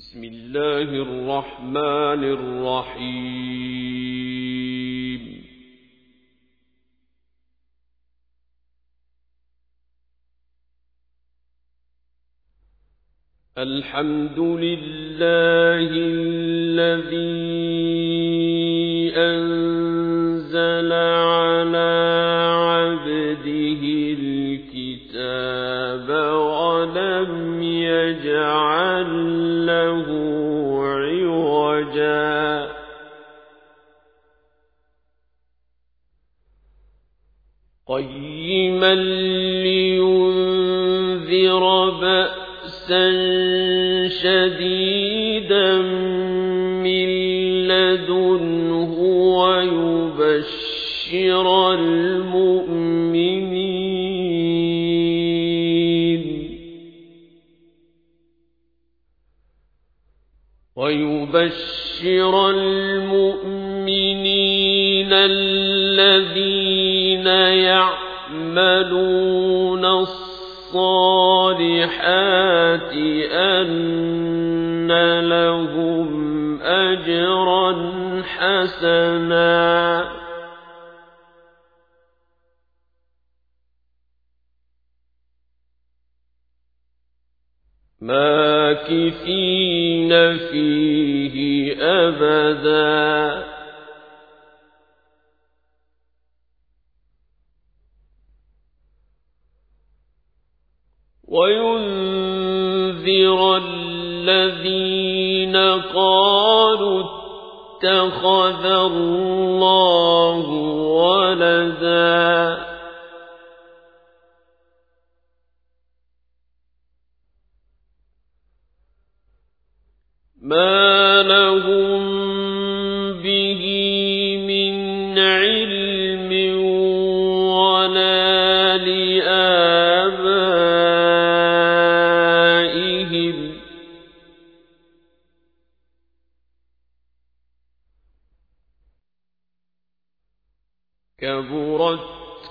بسم الله الرحمن الرحيم. الحمد لله الذي أنزل شديدا من لدنه ويبشر المؤمنين ويبشر المؤمنين الذين يعملون الصالحات أن لهم أجرا حسنا ماكثين فيه أبدا الذين قالوا اتخذ الله ولدا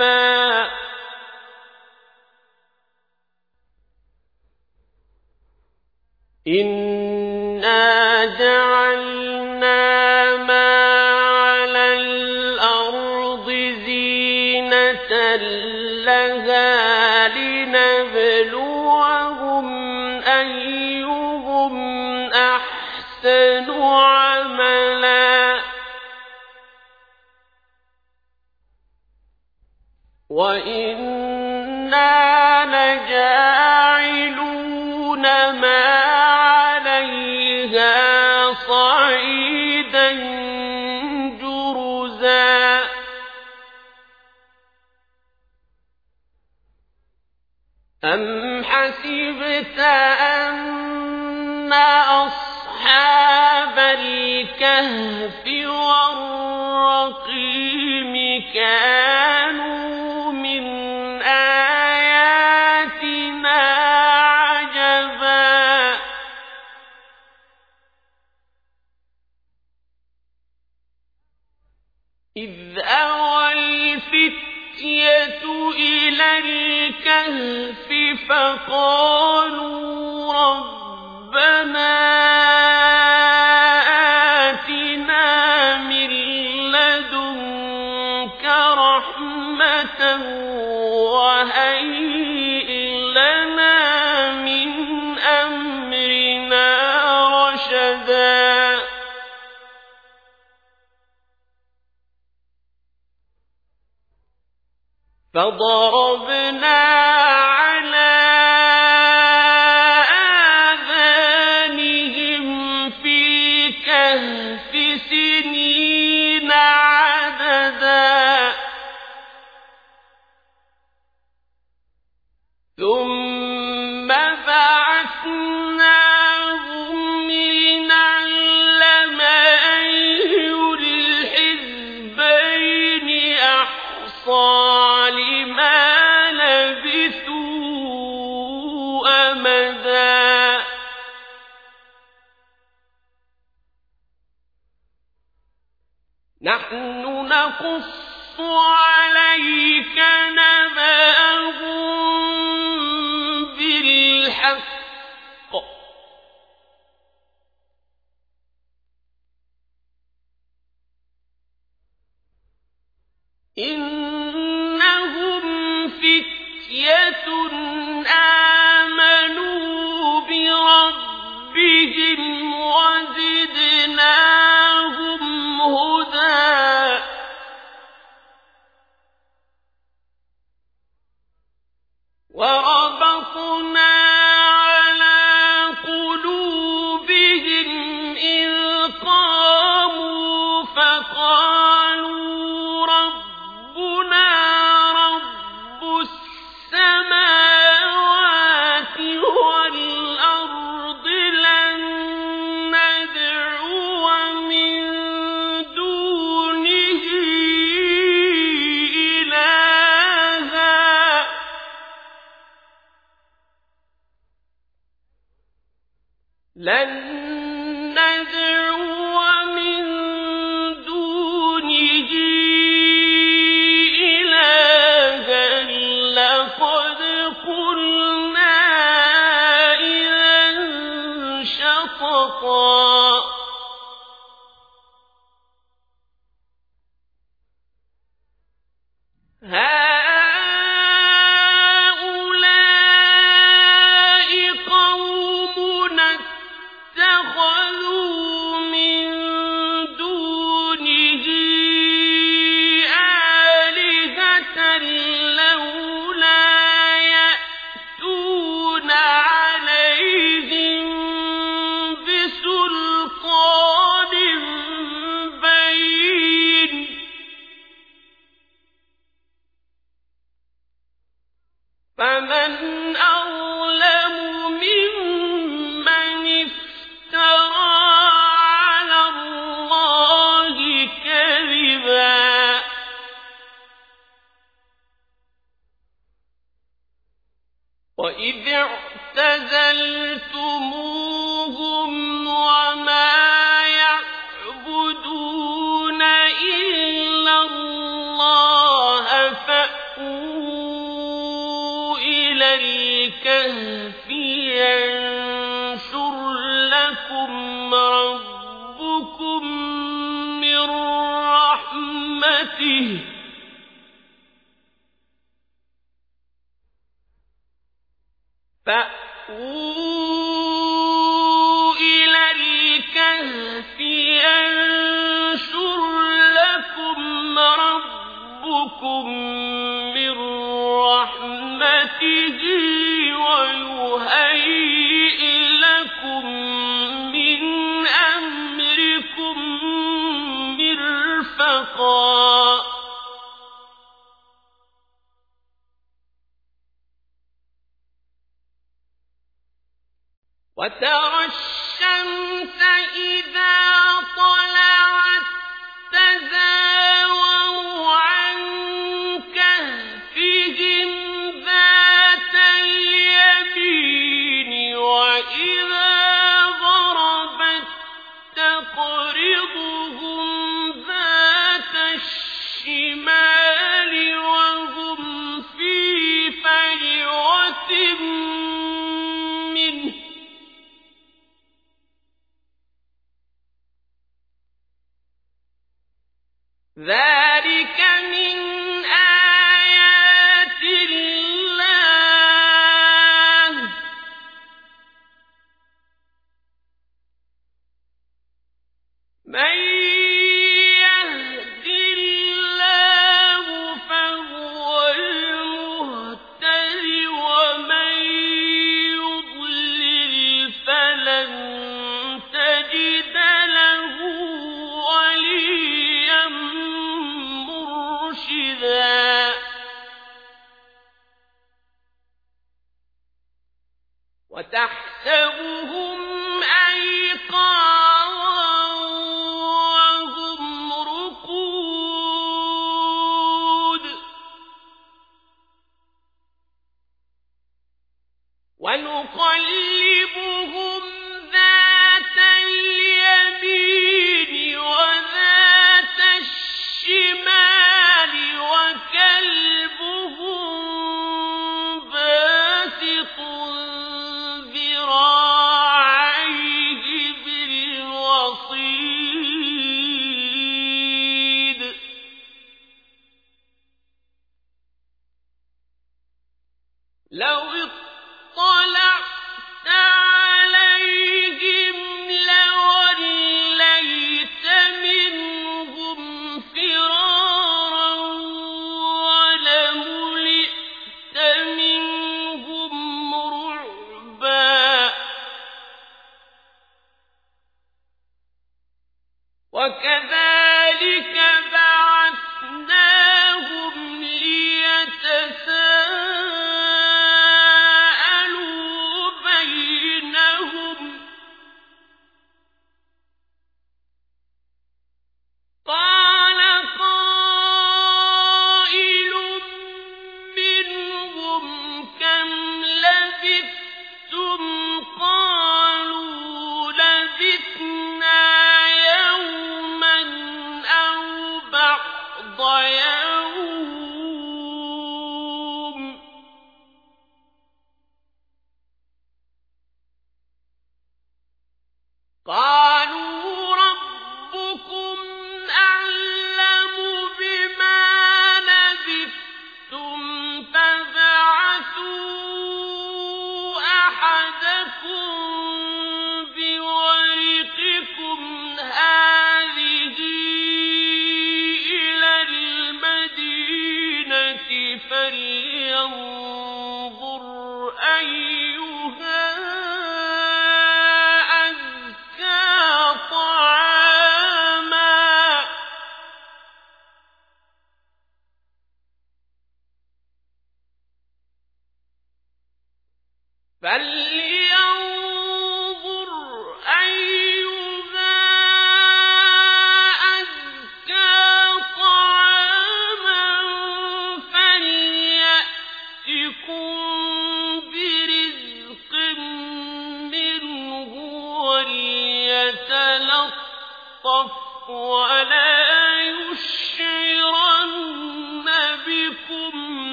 أسفا إنا حسبت أن أصحاب الكهف والرقيم كانوا فقالوا ربنا آتنا من لدنك رحمة وهيئ لنا من أمرنا رشدا. فضربنا نقص عليك لن مرفقا وترى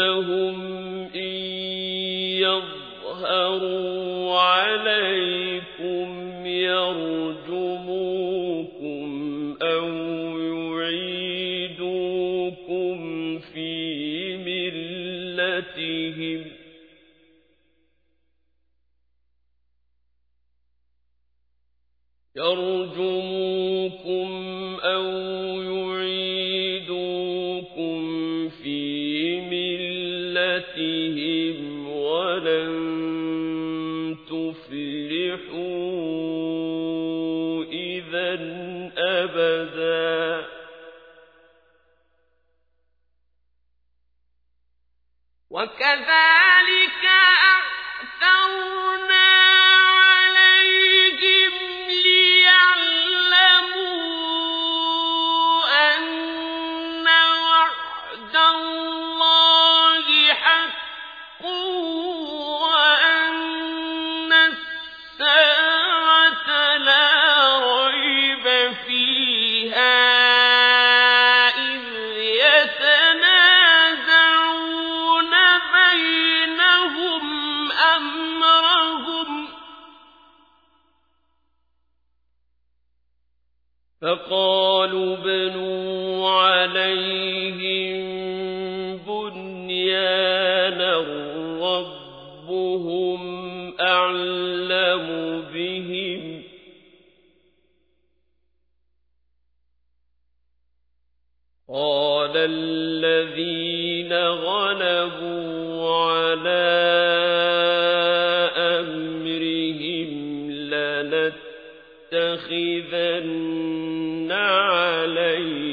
إنهم إن يظهروا عليكم يرجموكم أو يعيدوكم في ملتهم يرجموكم آيَاتِهِمْ وَلَن تُفْلِحُوا إِذًا أَبَدًا وَكَذَلِكَ على الذين غلبوا على أمرهم لنتخذن عليهم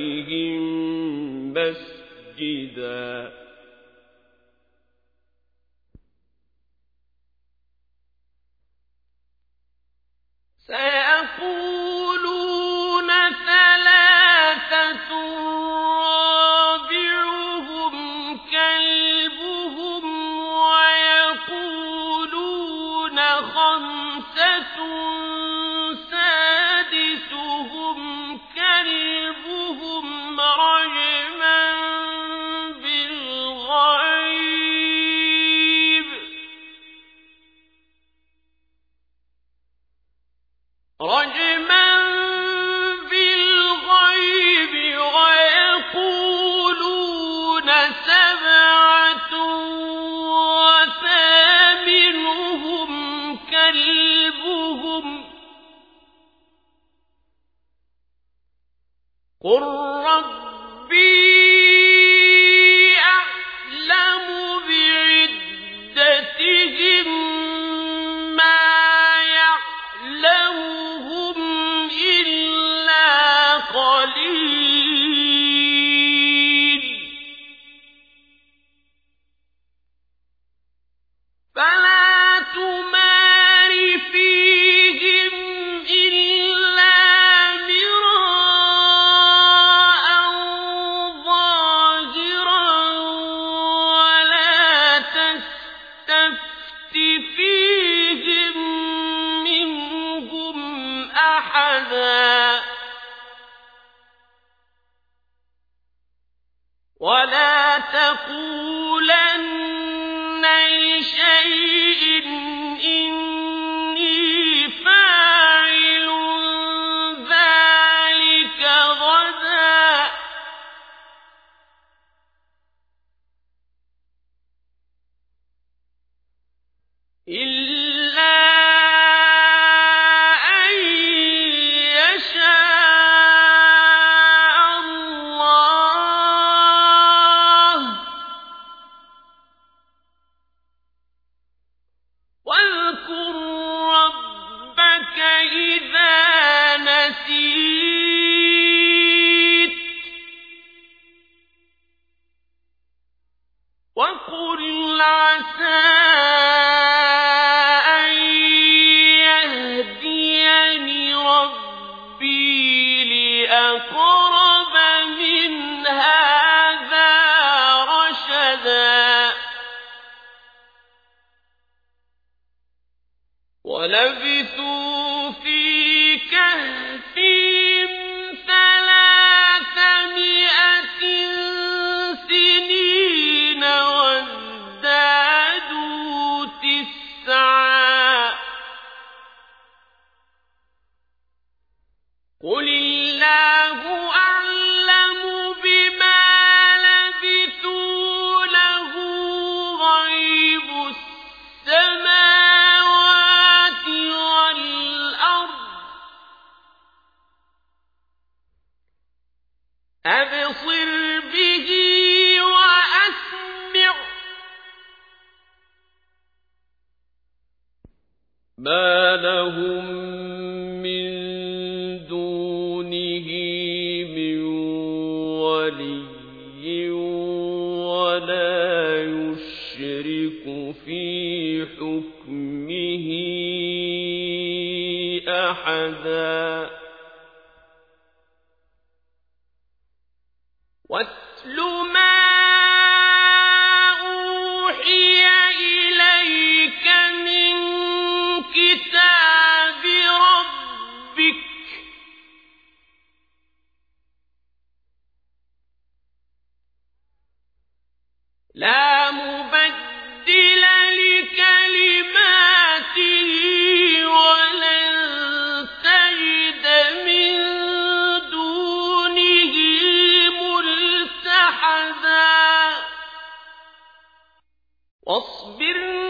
واصبر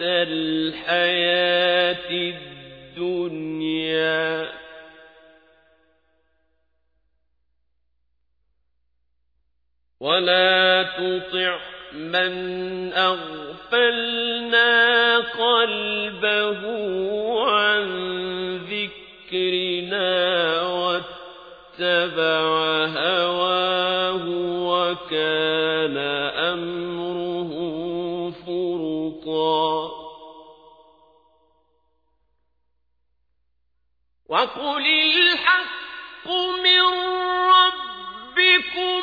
الحياة الدنيا. ولا تطع من أغفلنا قلبه وقل الحق من ربكم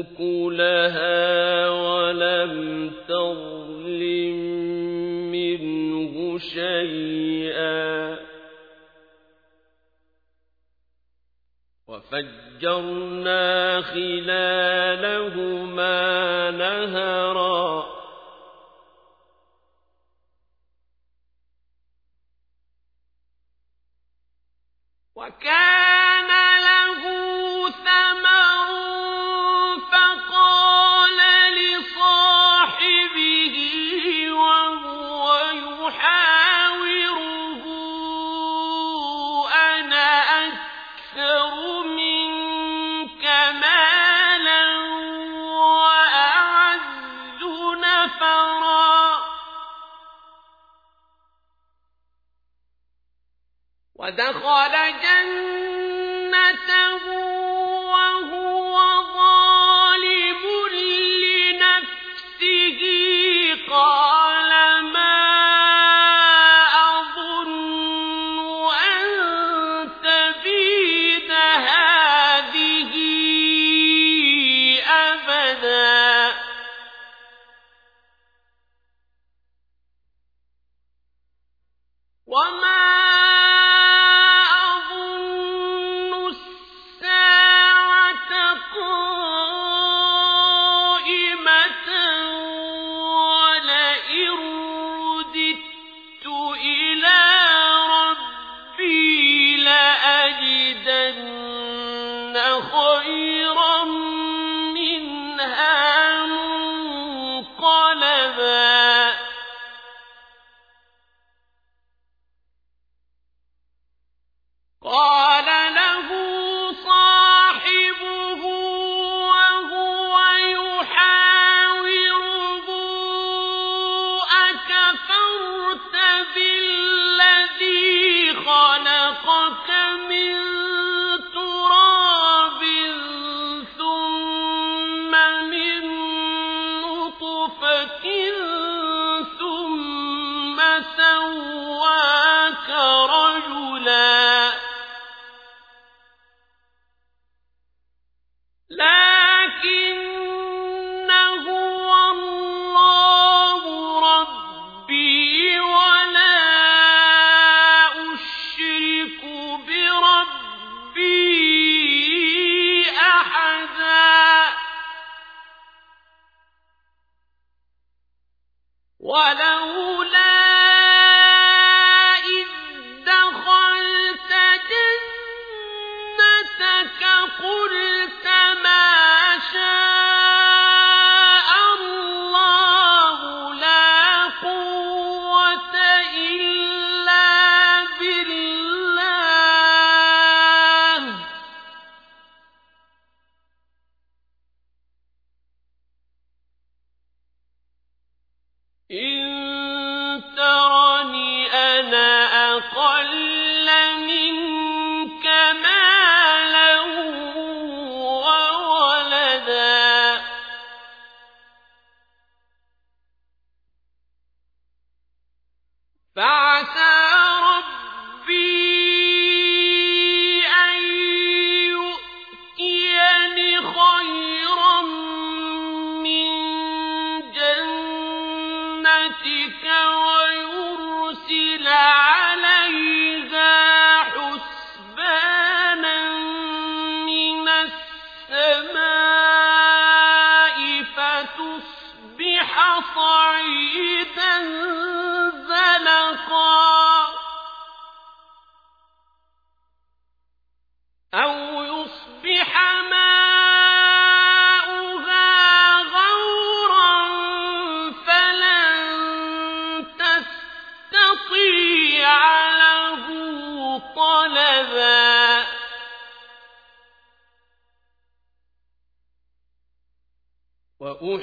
أكلها ولم تظلم منه شيئا. وفجرنا خلالهما نهرا. قال جاء قلبي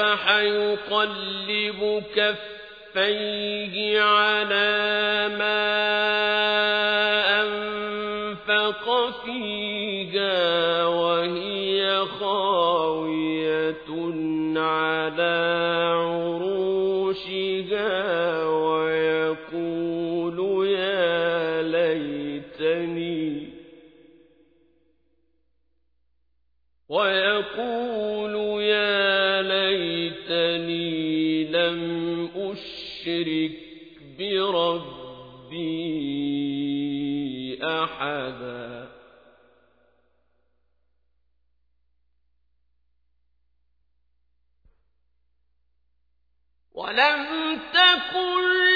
فأصبح يقلب كفيه على ما أنفق فيها وهي خاوية على عروشها ويقول ليتني لم أشرك بربي أحدا. ولم تكن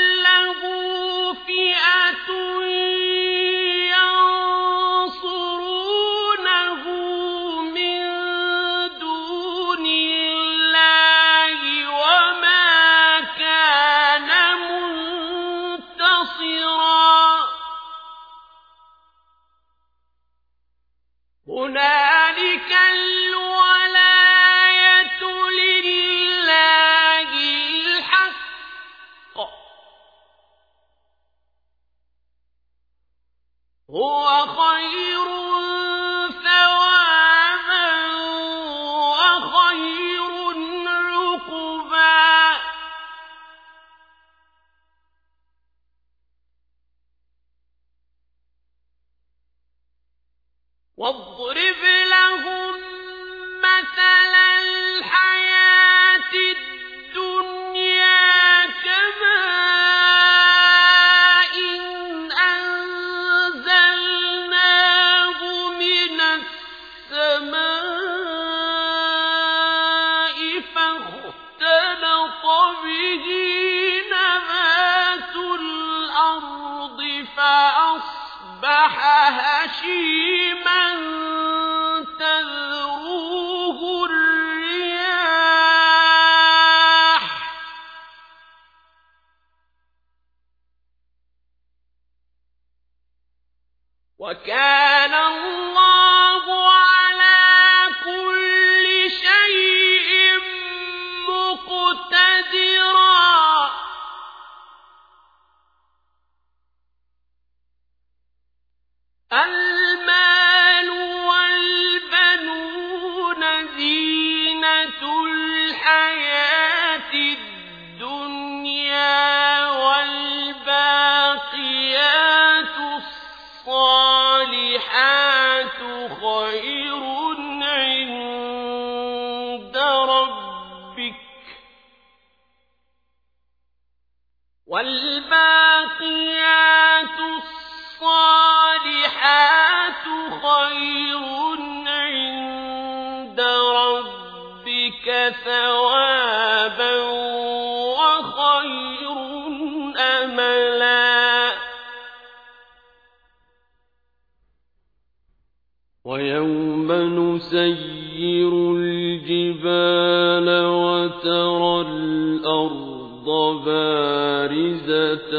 نسير الجبال وترى الأرض بارزة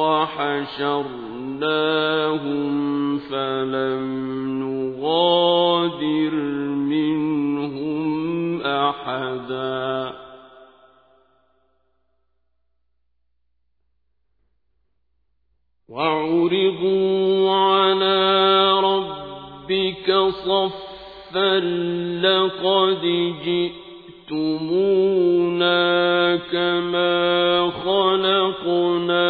وحشرناهم فلم نغادر منهم أحدا. وعرضوا على صفا لقد جئتمونا كما خلقناكم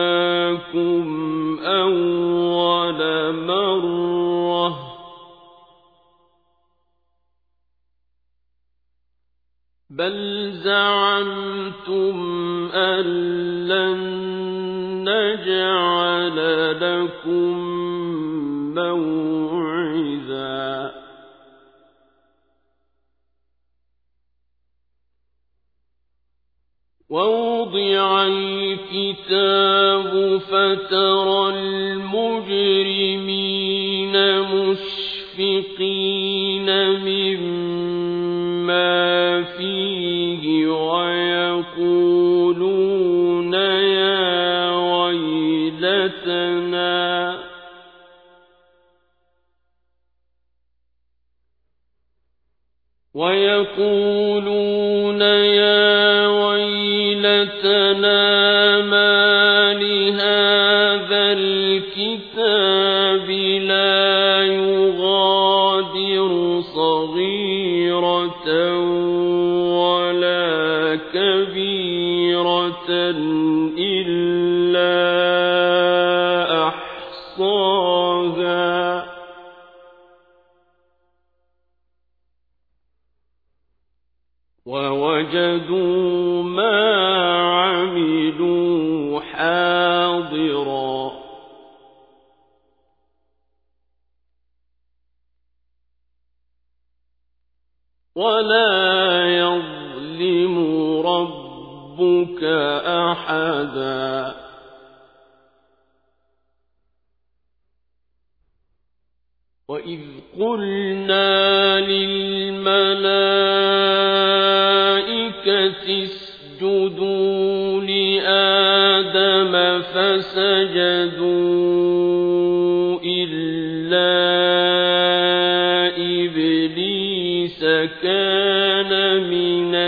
أول مرة. بل زعمتم أن لن نجعل لكم موعدا. ووضع الكتاب فترى المجرمين مشفقين مما فيه ويقولون يا ويلتنا. ويقولون يا ويلتنا ما لهذا الكتاب لا يغادر صغيرة ولا كبيرة.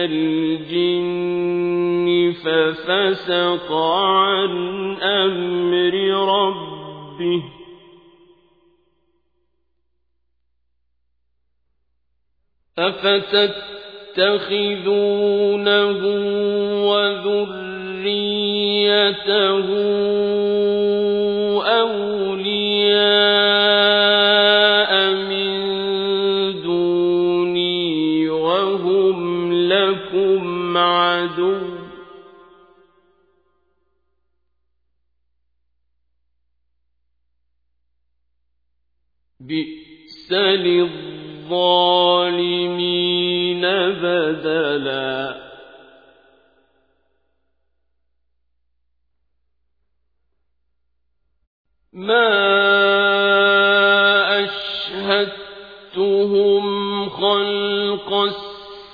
الجن ففسق عن أمر ربه. أفتتخذونه وذريته للظالمين بدلا. ما أشهدتهم خلق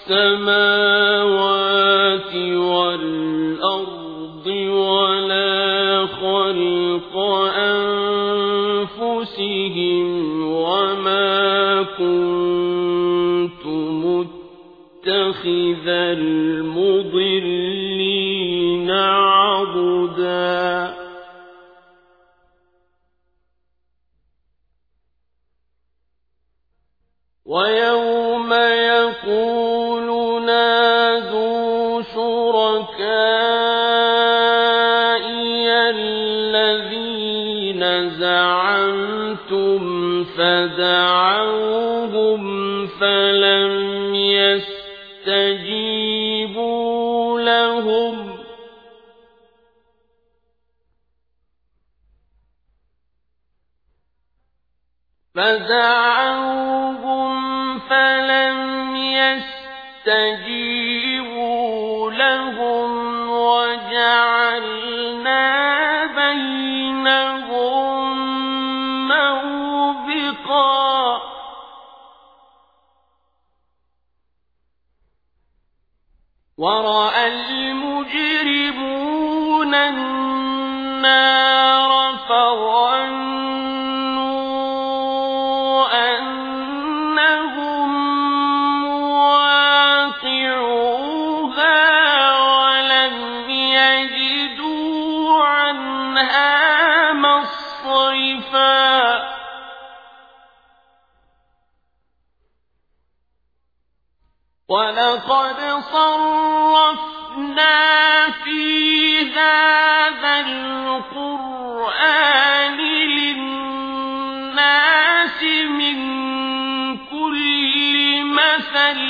السماوات كنت متخذ المضلين ورأى المجرمون النار قد صَرَّفْنَا فِي هَذَا الْقُرْآنِ لِلنَّاسِ مِنْ كُلِّ مَثَلٍ.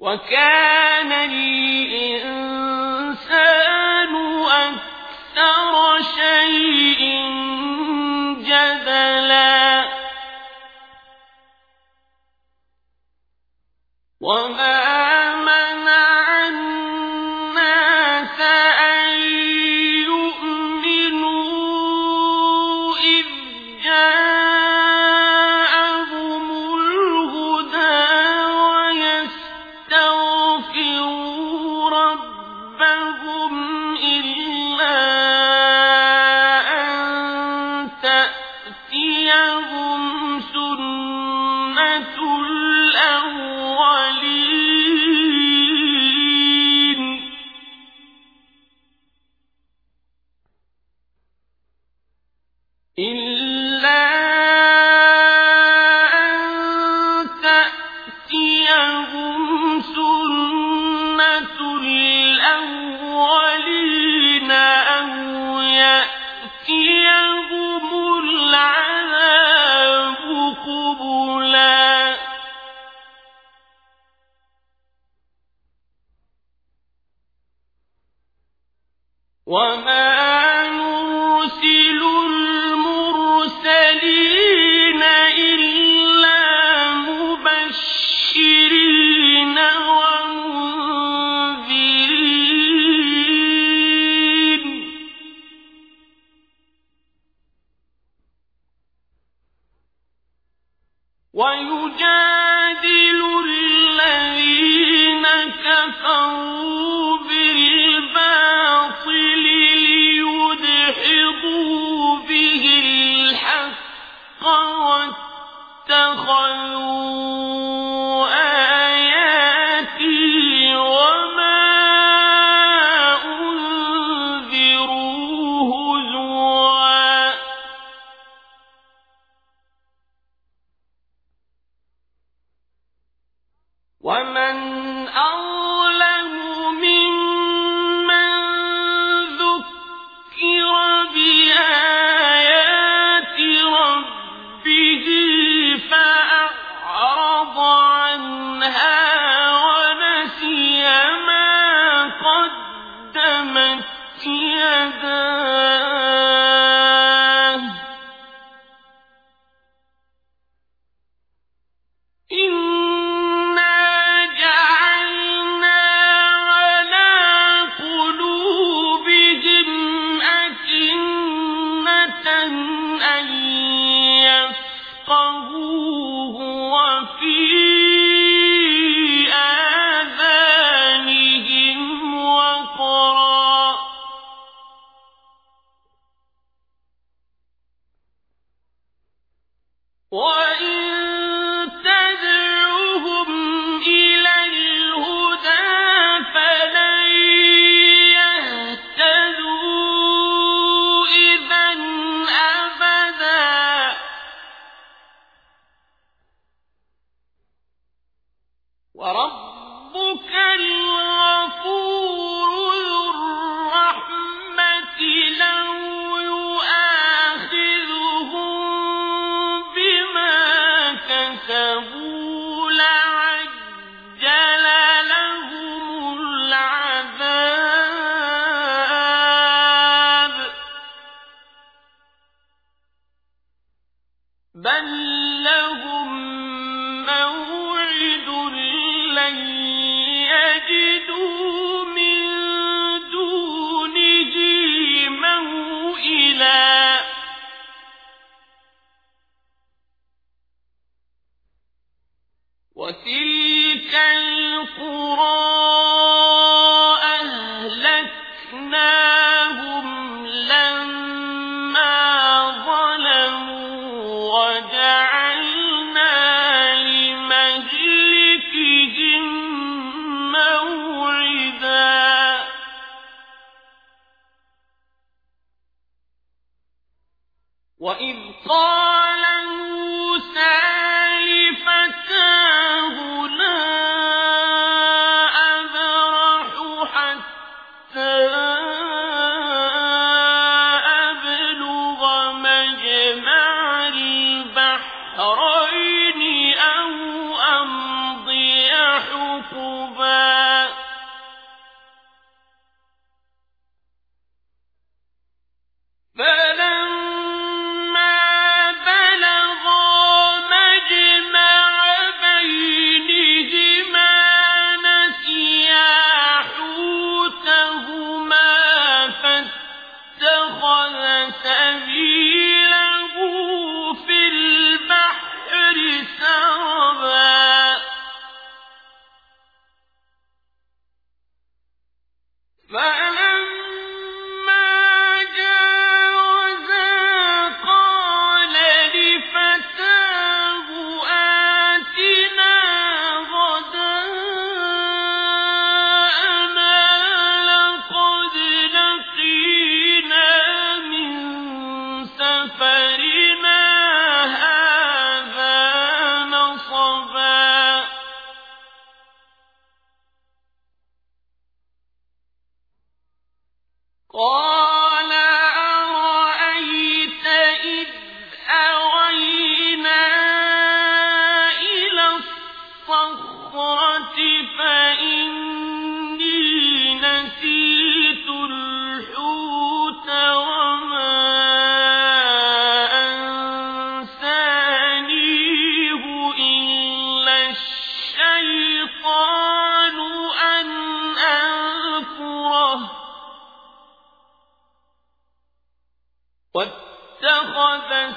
وَكَانَ الْإِنْسَانُ أَكْثَرَ شَيْءٍ وما ومن أرضى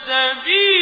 واتخذ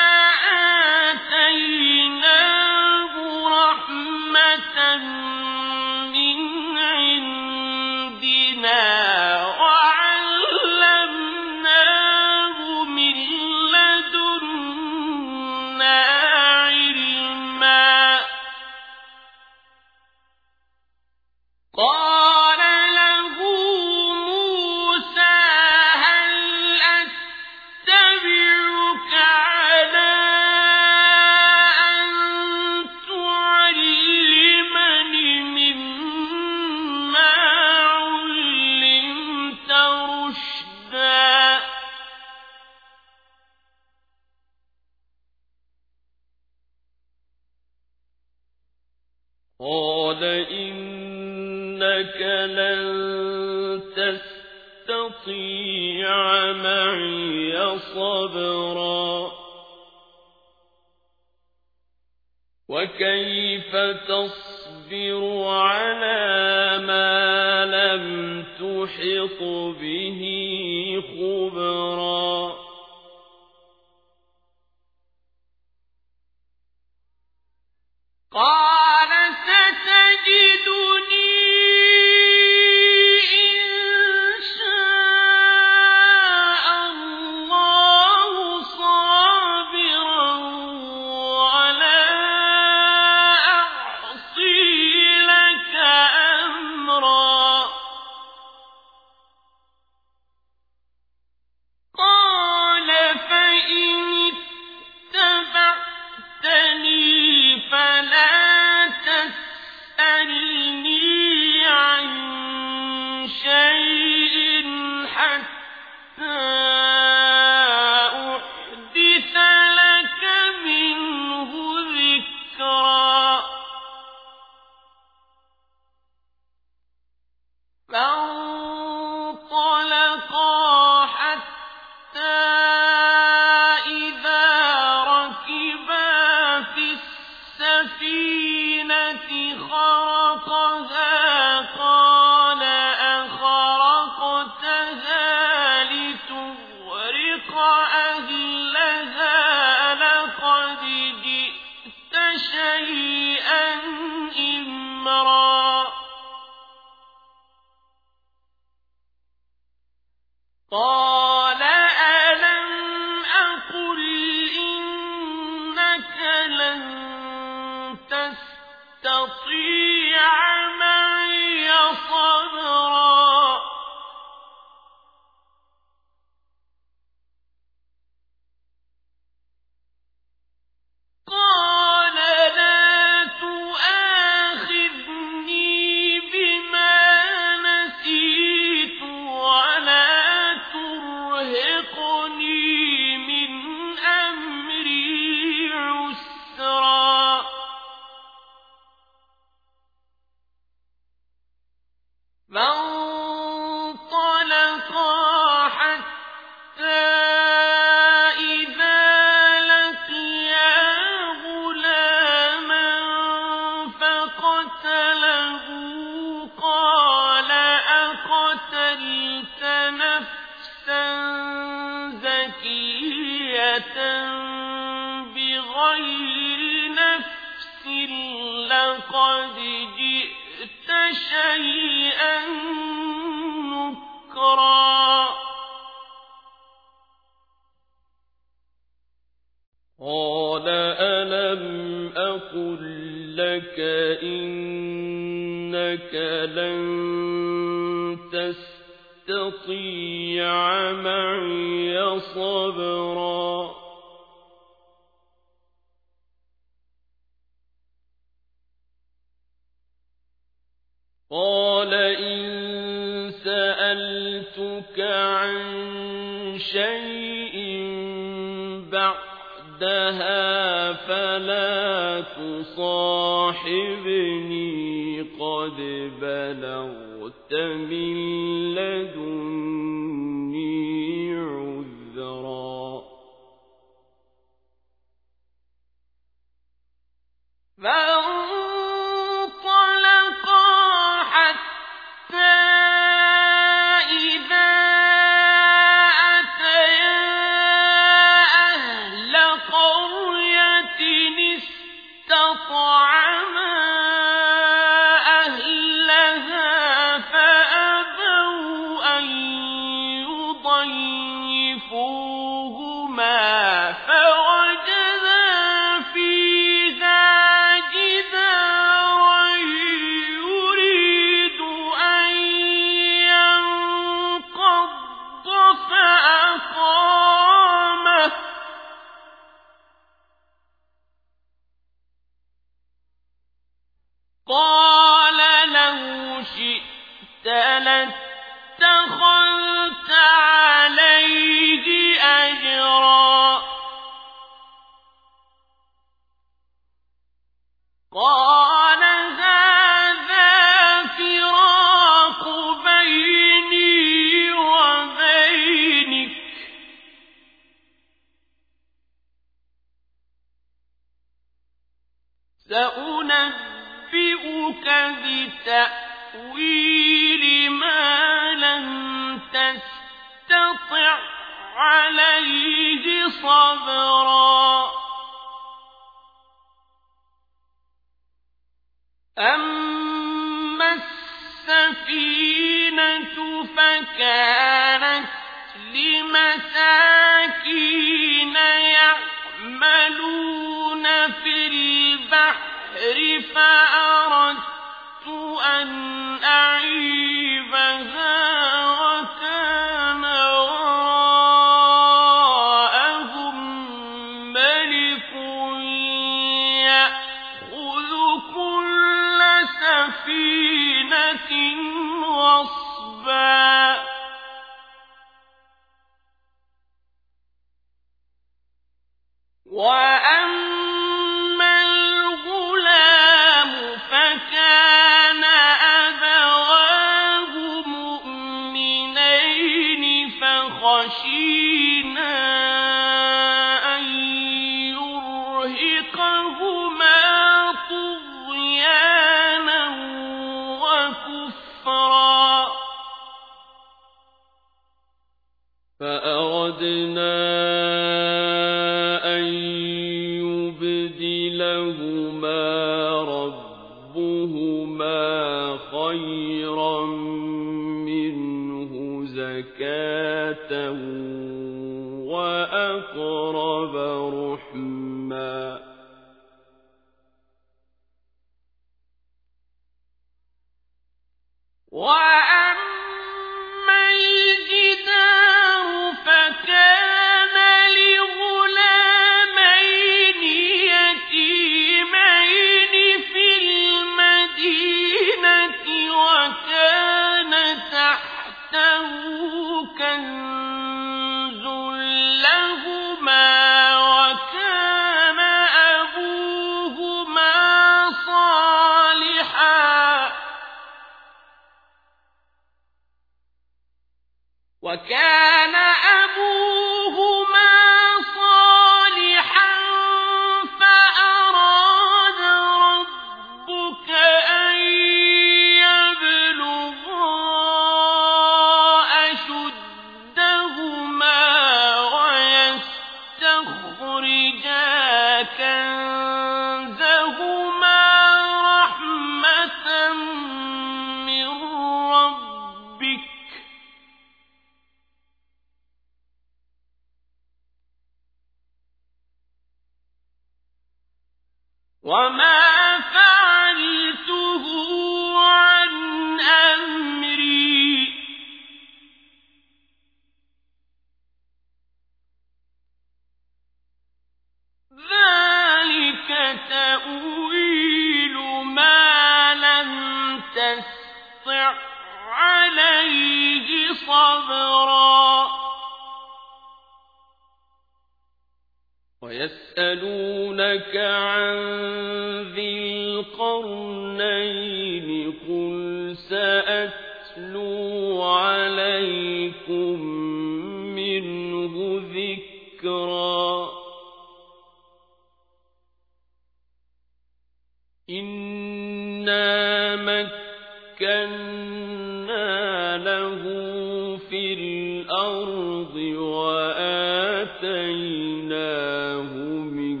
وَآتَيْنَاهُ مِن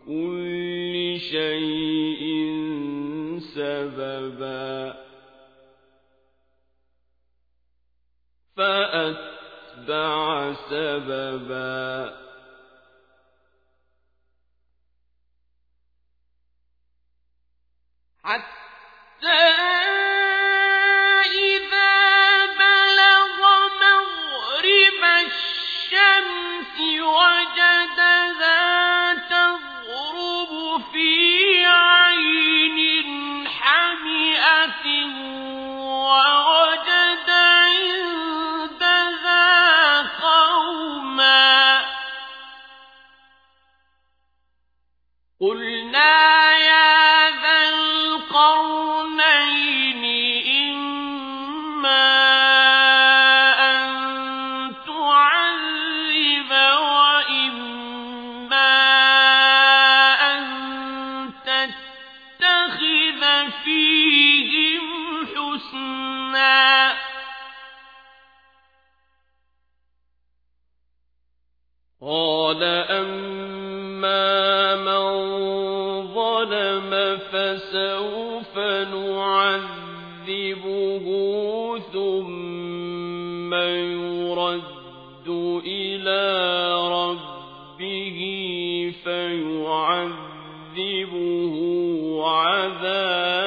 كُلِّ شَيْءٍ سَبَبًا. فَأَتْبَعَ سَبَبًا. حَتَّى سوف نعذبه ثم يرد إلى ربه فيعذبه عذابا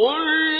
قل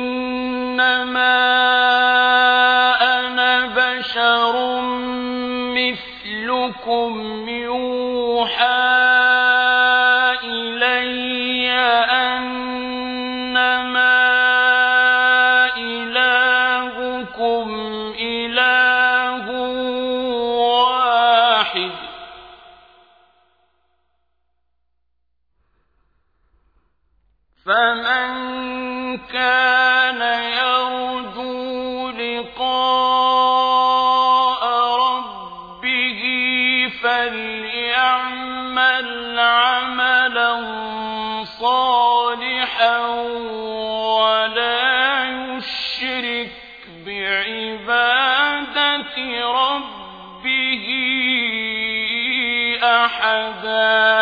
مثلكم عذاب